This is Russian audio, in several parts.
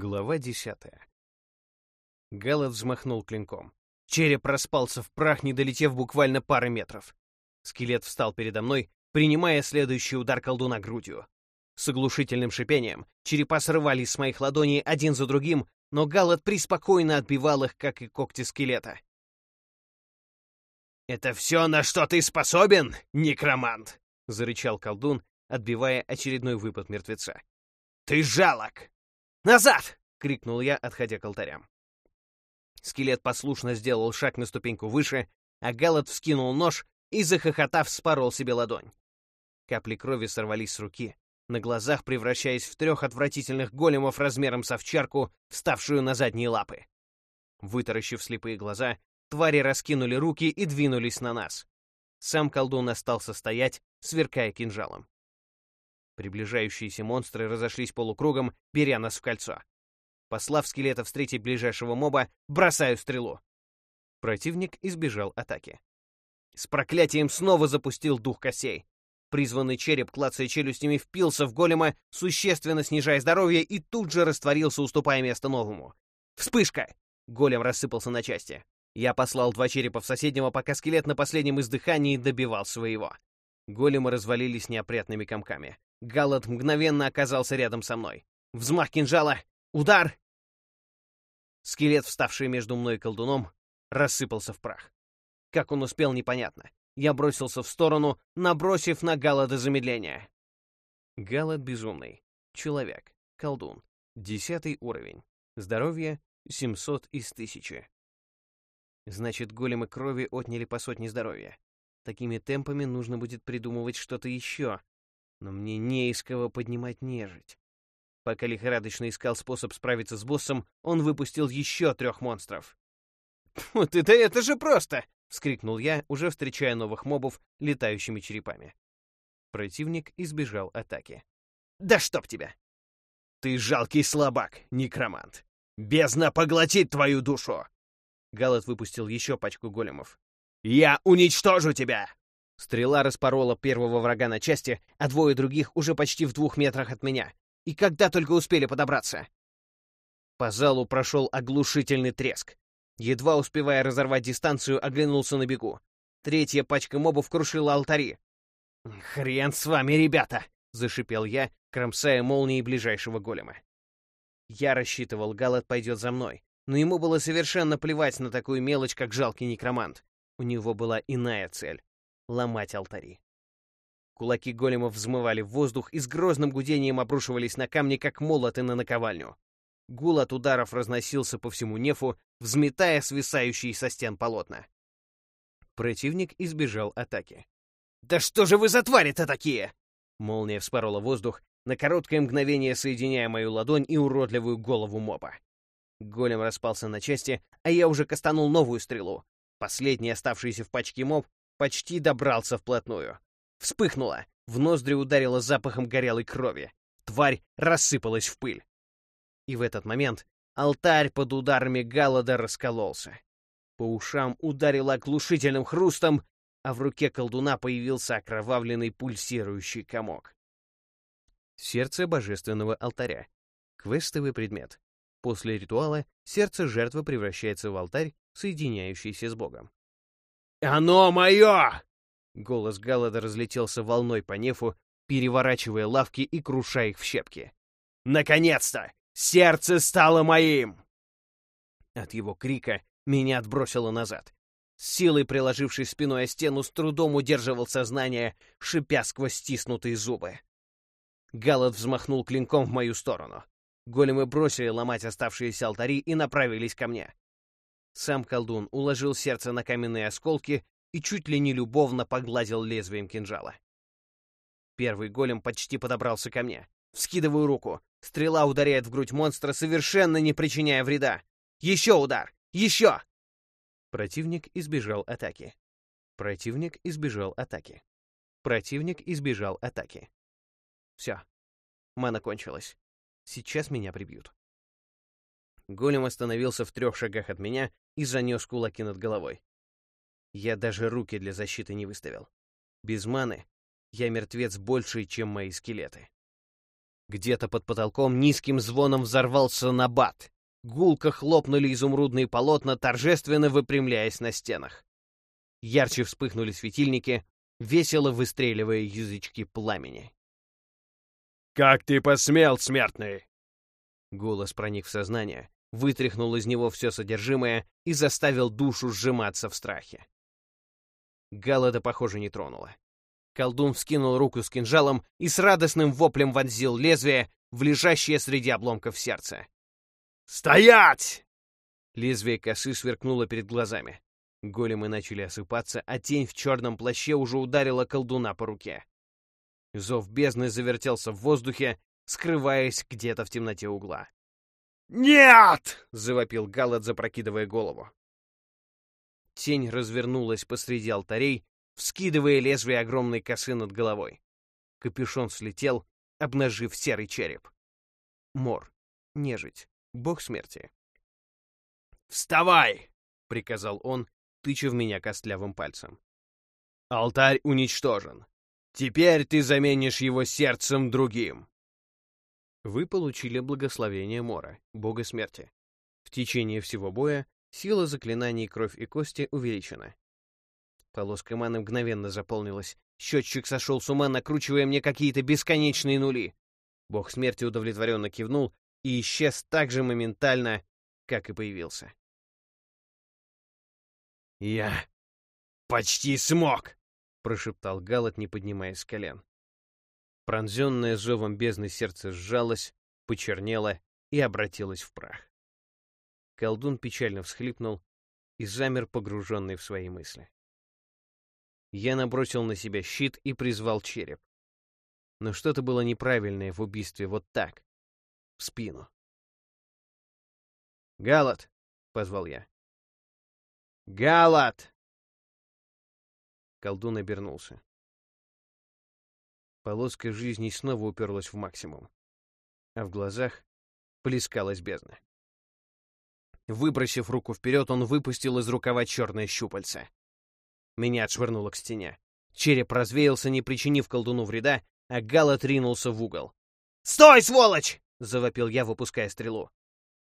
Глава десятая. Галат взмахнул клинком. Череп распался в прах, не долетев буквально пары метров. Скелет встал передо мной, принимая следующий удар колдуна грудью. С оглушительным шипением черепа срывались с моих ладоней один за другим, но Галат приспокойно отбивал их, как и когти скелета. «Это все, на что ты способен, некромант!» — зарычал колдун, отбивая очередной выпад мертвеца. «Ты жалок! «Назад!» — крикнул я, отходя к алтарям. Скелет послушно сделал шаг на ступеньку выше, а Галат вскинул нож и, захохотав, спорол себе ладонь. Капли крови сорвались с руки, на глазах превращаясь в трех отвратительных големов размером с овчарку, вставшую на задние лапы. Вытаращив слепые глаза, твари раскинули руки и двинулись на нас. Сам колдун остался стоять, сверкая кинжалом. Приближающиеся монстры разошлись полукругом, беря нас в кольцо. Послав скелета встретить ближайшего моба, бросаю стрелу. Противник избежал атаки. С проклятием снова запустил дух косей. Призванный череп, клацая челюстями, впился в голема, существенно снижая здоровье, и тут же растворился, уступая место новому. Вспышка! Голем рассыпался на части. Я послал два черепа в соседнего, пока скелет на последнем издыхании добивал своего. Големы развалились неопрятными комками. Галат мгновенно оказался рядом со мной. Взмах кинжала! Удар! Скелет, вставший между мной и колдуном, рассыпался в прах. Как он успел, непонятно. Я бросился в сторону, набросив на Галада замедление. Галат безумный. Человек. Колдун. Десятый уровень. Здоровье — 700 из 1000. Значит, големы крови отняли по сотне здоровья. Такими темпами нужно будет придумывать что-то еще, но мне не из кого поднимать нежить. Пока лихорадочно искал способ справиться с боссом, он выпустил еще трех монстров. «Вот это это же просто!» — вскрикнул я, уже встречая новых мобов летающими черепами. Противник избежал атаки. «Да чтоб тебя!» «Ты жалкий слабак, некромант! Бездна поглотит твою душу!» Галат выпустил еще пачку големов. «Я уничтожу тебя!» Стрела распорола первого врага на части, а двое других уже почти в двух метрах от меня. И когда только успели подобраться. По залу прошел оглушительный треск. Едва успевая разорвать дистанцию, оглянулся на бегу. Третья пачка мобов крушила алтари. «Хрен с вами, ребята!» — зашипел я, кромсая молнией ближайшего голема. Я рассчитывал, Галат пойдет за мной, но ему было совершенно плевать на такую мелочь, как жалкий некромант. У него была иная цель ломать алтари. Кулаки големов взмывали в воздух и с грозным гудением обрушивались на камни, как молоты на наковальню. Гул от ударов разносился по всему нефу, взметая свисающие со стен полотна. Противник избежал атаки. «Да что же вы за твари-то такие?» Молния вспорола воздух, на короткое мгновение соединяя мою ладонь и уродливую голову моба. Голем распался на части, а я уже кастанул новую стрелу. Последний оставшийся в пачке моб Почти добрался вплотную. Вспыхнуло. В ноздри ударило запахом горелой крови. Тварь рассыпалась в пыль. И в этот момент алтарь под ударами Галлада раскололся. По ушам ударило оглушительным хрустом, а в руке колдуна появился окровавленный пульсирующий комок. Сердце божественного алтаря. Квестовый предмет. После ритуала сердце жертвы превращается в алтарь, соединяющийся с Богом. «Оно мое!» Голос Галлада разлетелся волной по нефу, переворачивая лавки и крушая их в щепки. «Наконец-то! Сердце стало моим!» От его крика меня отбросило назад. С силой приложившись спиной о стену, с трудом удерживал сознание, шипя сквозь стиснутые зубы. Галат взмахнул клинком в мою сторону. Големы бросили ломать оставшиеся алтари и направились ко мне. Сам колдун уложил сердце на каменные осколки и чуть ли не любовно погладил лезвием кинжала. Первый голем почти подобрался ко мне. Вскидываю руку. Стрела ударяет в грудь монстра, совершенно не причиняя вреда. Еще удар! Еще! Противник избежал атаки. Противник избежал атаки. Противник избежал атаки. Все. Мана кончилась. Сейчас меня прибьют. Голем остановился в трех шагах от меня и занес кулаки над головой. Я даже руки для защиты не выставил. Без маны я мертвец больше, чем мои скелеты. Где-то под потолком низким звоном взорвался набат. Гулко хлопнули изумрудные полотна, торжественно выпрямляясь на стенах. Ярче вспыхнули светильники, весело выстреливая язычки пламени. «Как ты посмел, смертный!» Голос проник в сознание, вытряхнул из него все содержимое и заставил душу сжиматься в страхе. Галада, похоже, не тронула. Колдун вскинул руку с кинжалом и с радостным воплем вонзил лезвие в лежащее среди обломков сердце. «Стоять!» Лезвие косы сверкнуло перед глазами. Големы начали осыпаться, а тень в черном плаще уже ударила колдуна по руке. Зов бездны завертелся в воздухе, скрываясь где-то в темноте угла. «Нет!» — завопил Галат, запрокидывая голову. Тень развернулась посреди алтарей, вскидывая лезвие огромной косы над головой. Капюшон слетел, обнажив серый череп. Мор. Нежить. Бог смерти. «Вставай!» — приказал он, тыча в меня костлявым пальцем. «Алтарь уничтожен. Теперь ты заменишь его сердцем другим». Вы получили благословение Мора, бога смерти. В течение всего боя сила заклинаний кровь и кости увеличена. Полоска маны мгновенно заполнилась. Счетчик сошел с ума, накручивая мне какие-то бесконечные нули. Бог смерти удовлетворенно кивнул и исчез так же моментально, как и появился. «Я почти смог!» — прошептал Галат, не поднимаясь с колен. Пронзенное зовом бездны сердце сжалось, почернело и обратилось в прах. Колдун печально всхлипнул и замер, погруженный в свои мысли. Я набросил на себя щит и призвал череп. Но что-то было неправильное в убийстве вот так, в спину. «Галат!» — позвал я. «Галат!» Колдун обернулся. Полоска жизни снова уперлась в максимум, а в глазах плескалась бездна. Выбросив руку вперед, он выпустил из рукава черное щупальце. Меня отшвырнуло к стене. Череп развеялся, не причинив колдуну вреда, а Галат ринулся в угол. «Стой, сволочь!» — завопил я, выпуская стрелу.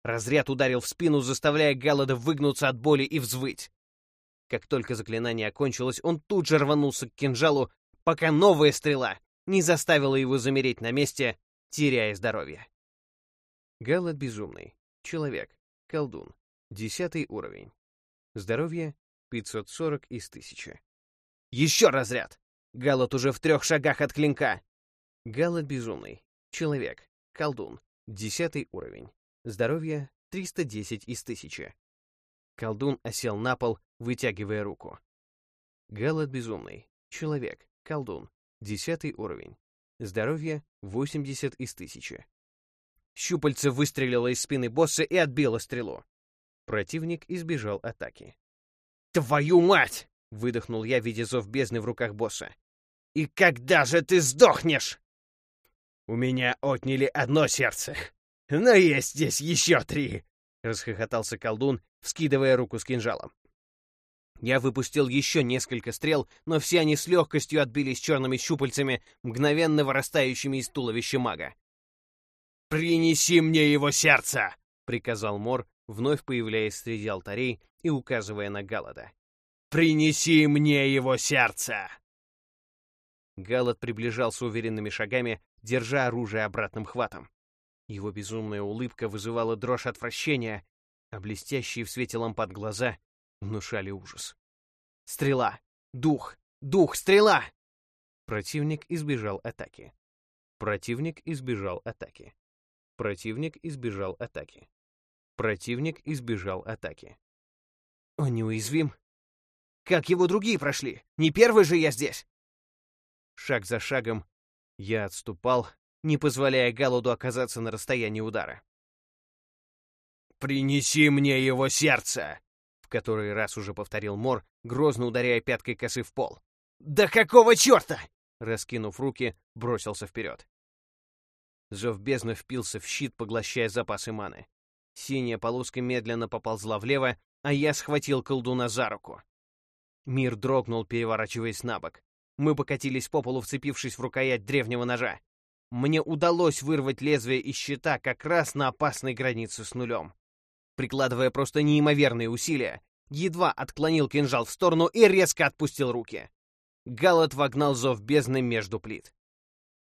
Разряд ударил в спину, заставляя Галлада выгнуться от боли и взвыть. Как только заклинание окончилось, он тут же рванулся к кинжалу, пока новая стрела не заставила его замереть на месте, теряя здоровье. Галлад безумный. Человек. Колдун. Десятый уровень. Здоровье 540 из 1000. Еще разряд! Галат уже в трех шагах от клинка. Галат безумный. Человек. Колдун. Десятый уровень. Здоровье 310 из 1000. Колдун осел на пол, вытягивая руку. Галат безумный. Человек. Колдун. Десятый уровень. Здоровье 80 из 1000. Щупальце выстрелило из спины босса и отбило стрелу. Противник избежал атаки. «Твою мать!» — выдохнул я, видя зов бездны в руках босса. «И когда же ты сдохнешь?» «У меня отняли одно сердце, но есть здесь еще три!» — расхохотался колдун, вскидывая руку с кинжалом. Я выпустил еще несколько стрел, но все они с легкостью отбились черными щупальцами, мгновенно вырастающими из туловища мага. «Принеси мне его сердце!» — приказал Мор, вновь появляясь среди алтарей и указывая на Галада. «Принеси мне его сердце!» Галат приближался уверенными шагами, держа оружие обратным хватом. Его безумная улыбка вызывала дрожь отвращения, а блестящие в свете лампад глаза внушали ужас. «Стрела! Дух! Дух! Стрела!» Противник избежал атаки. Противник избежал атаки. Противник избежал атаки. Противник избежал атаки. Он неуязвим. Как его другие прошли? Не первый же я здесь. Шаг за шагом я отступал, не позволяя Галуду оказаться на расстоянии удара. «Принеси мне его сердце!» — который раз уже повторил Мор, грозно ударяя пяткой косы в пол. «Да какого черта?» — раскинув руки, бросился вперед. Зов бездны впился в щит, поглощая запасы маны. Синяя полоска медленно поползла влево, а я схватил колдуна за руку. Мир дрогнул, переворачиваясь на бок. Мы покатились по полу, вцепившись в рукоять древнего ножа. Мне удалось вырвать лезвие из щита как раз на опасной границе с нулем. Прикладывая просто неимоверные усилия, едва отклонил кинжал в сторону и резко отпустил руки. Галат вогнал зов бездны между плит.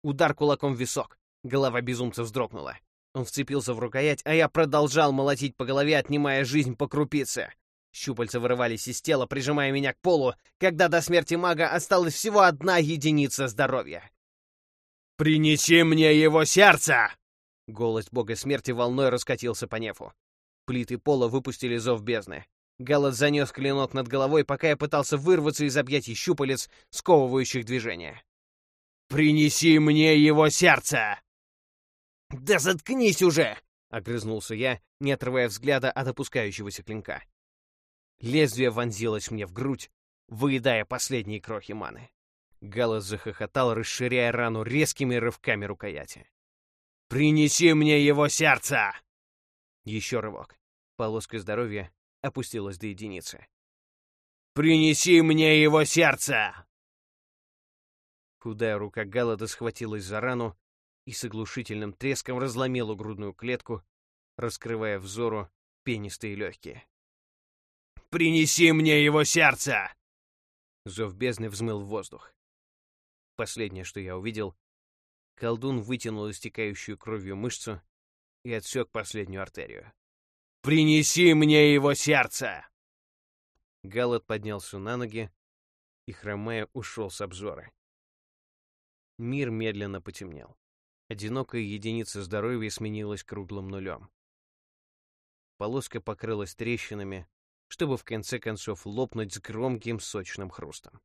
Удар кулаком в висок. Голова безумца вздрогнула. Он вцепился в рукоять, а я продолжал молотить по голове, отнимая жизнь по крупице. Щупальца вырывались из тела, прижимая меня к полу, когда до смерти мага осталась всего одна единица здоровья. «Принеси мне его сердце!» Голос бога смерти волной раскатился по нефу. Плиты пола выпустили зов бездны. Галат занес клинок над головой, пока я пытался вырваться из объятий щупалец, сковывающих движение. «Принеси мне его сердце!» «Да заткнись уже!» — огрызнулся я, не отрывая взгляда от опускающегося клинка. Лезвие вонзилось мне в грудь, выедая последние крохи маны. Галас захохотал, расширяя рану резкими рывками рукояти. «Принеси мне его сердце!» Еще рывок. Полоска здоровья опустилась до единицы. «Принеси мне его сердце!» Худая рука Галлада схватилась за рану и с оглушительным треском разломила грудную клетку, раскрывая взору пенистые легкие. Принеси мне его сердце!» Зов бездны взмыл в воздух. Последнее, что я увидел, колдун вытянул истекающую кровью мышцу и отсек последнюю артерию. «Принеси мне его сердце!» Галат поднялся на ноги и, хромая, ушел с обзора. Мир медленно потемнел. Одинокая единица здоровья сменилась круглым нулем. Полоска покрылась трещинами, чтобы в конце концов лопнуть с громким сочным хрустом.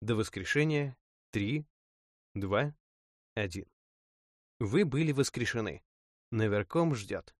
До воскрешения три, два, один. Вы были воскрешены. Наверком ждет.